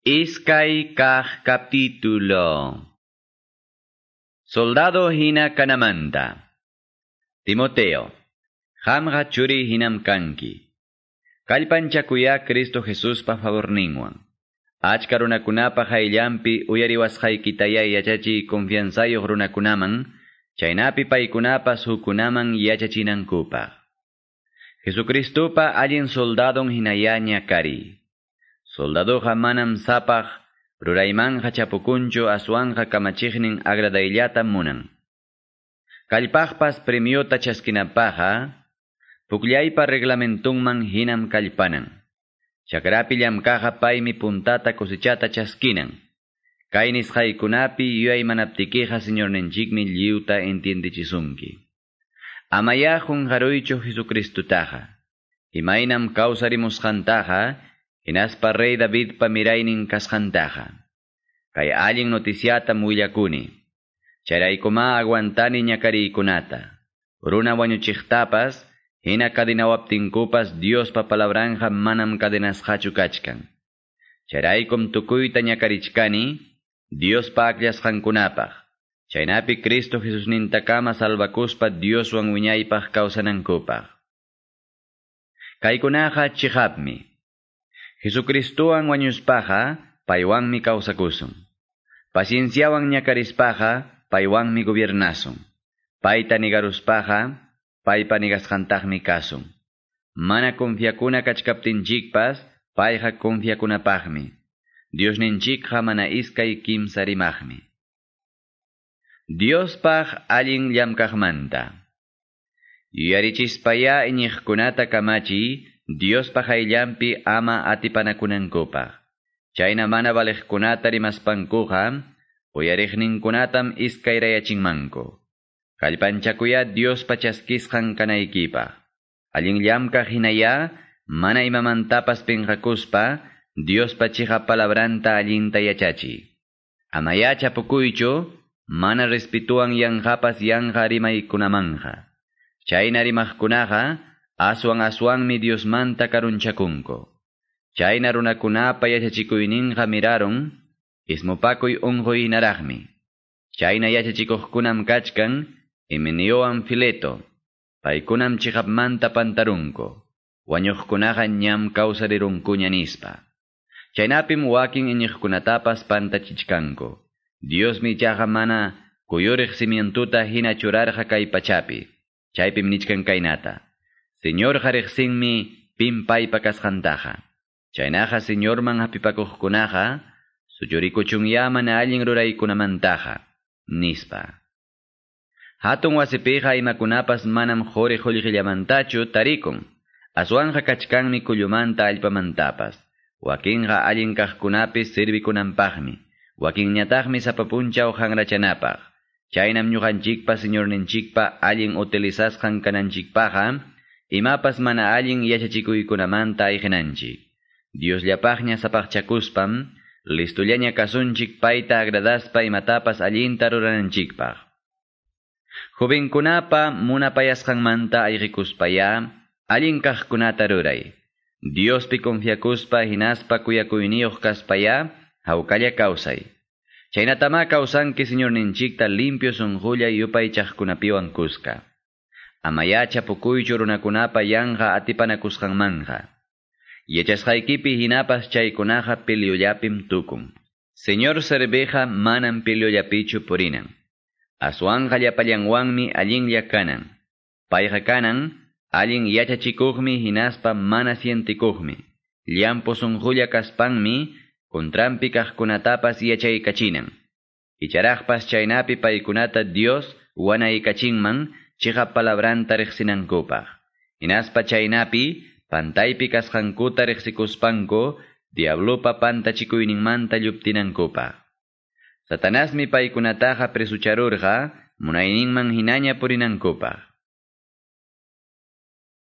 Iskay kah capítulo. Soldado hina kanamanta. Timoteo. Hamga churi hinam kanki. Kallpanchakuya Cristo Jesús pa favor ningwan. Achka runakunapa hayllampi uyariwasqaykitaya yachachi confianzayoq runakunaman, chaynapi paykunapas hukunaman yachachinankupaq. Jesucristupa allin soldadon hinayaña kari. Soldadoja manam sapaq ruraymanja chapukunchu aswanja kamachiqnin agradayllata munan. Kallpaqpas premiota chaskinapaqa, pukllaypa reglamentunman hinam kallpanan. Chakrapi llamkaqa paymi puntata cosechata chaskinan. Kaynis haykunapi yuay manaptikiqa señorninchikmi lliuta entiendichisunki. Amaya junjaruychu Jesucristutaqa. Imaynam kawsarimusqantaqa, Hinaspa rey David pamiraynin kasqantaqa. Kay allin noticiata willakuni. Charaykuma aguantani ñakariykunata. Runa wañuchiqtapas, hina kadinawaptinkupas Diospa palabranja manam kadinasqachu kachkan. Charaykum tukuyta ñakarichkani, Diospa akllashqankunapaq. Chaynapi Cristo Jesusnintakama salvakuspa Dioswan wiñaypaq kawsanankupaq. Kaykunaqa chihapmi. Jesucristuwan wañuspaqa, paywanmi kawsakusun. Pacienciawan ñakarispaqa, paywanmi gobiernasun. Payta nigaruspaqa, paypa nigasqantaqmi kasun. Mana confiakuna kachkaptinchikpas, payqa confiakunapaqmi. Diosninchikqa mana iskay kimsarimaqmi. Diospaq allin llamkaqmanta. Yuyarichispaya iñiqkunata kamachi, Dios pahayllampi ama atipanakunankupaq. Chayna mana valeqkunata rimaspankuqa, uyariqninkunatam iskayrayachinmanku. Kallpanchakuya Dios pachaskisqan kanaykipaq. Allin llamkaq hinaya, mana imamantapas pinqakuspa, Dios pachiqa palabranta allinta yachachi. Amaya chapukuychu, mana respetuan yanqapas yanqa rimaykunamanja. Chayna rimaqkunaqa, aswan aswanmi Diosmanta karunchakunko. Chayna runakunapa yachachikuyninqa miraron, ismupakuy unquyinaraqmi. Chayna yachachikuqkunam kachkan, Himeniowan Fileto, paykunam chihapmanta pantarunko, wañuqkunaqa ñam kawsarirunkuña nispa. Chaynapim wakin iñiqkunatapas pantachichkanko. Diosmi chaqa mana kuyuriq simientuta hina churarqa kay pachapi. Chaypim nichkan kaynata. Señor jarexsinmi pimpaypa kasqantaqa. Chaynaqa señorman hapipakuqkunaqa, suyurikuchunyaman allin ruraykunamantaqa, nispa. Hatun wasipiqa imakunapas manam jori qullqillamantachu tarikun. Aswanja kachkanmi kullumanta allpamantapas. Wakinqa allin kaqkunapis sirvikunanpaqmi. Wakinñataqmi sapapunchaw hangrachanapaq. Chaynam ñuqanchikpa señorninchikpa allin utilizasqan kananchikpaqa, imapas mana allin yachachikuykunamanta ayqinanchik. Diosllapaqña sapaqchakuspam, listullaña kasunchik payta agradaspa imatapas allinta rurananchikpaq. Jovenkunapa munapayasqanmanta ayqikuspaya, allin kaqkunata ruray. Diospi confiakuspa hinaspa kuyakuyniyuq kaspaya, hawkalla kawsay. Chaynatama kawsanki señorninchikta limpio sunqulla yupaychaqkunapiwan kuska. Amaya chapukuychu runakunapa yanqa atipanakusqanmanja. Yachasqaykipi hinapas chaykunaqa pilyullapim tukun. Señor cerveja manam pilyullapichu purinan. Aswanja llapallanwanmi allinlla kanan. Payqa kanan, allin yachachikuqmi hinaspa mana sientikuqmi. Llampo sunqulla kaspanmi, kuntrampi kaqkunatapas yachaykachinan. Icharaqpas chaynapi paykunata Dios wanaykachinman, chiqa palabranta riqsinankupaq. Hinaspa chaynapi, pantaypi kasqankuta riqsikuspanku, diablopa pantachikuyninmanta lluptinankupaq. Satanasmi paykunataqa presucharurqa, munayninman hinaña purinankupaq.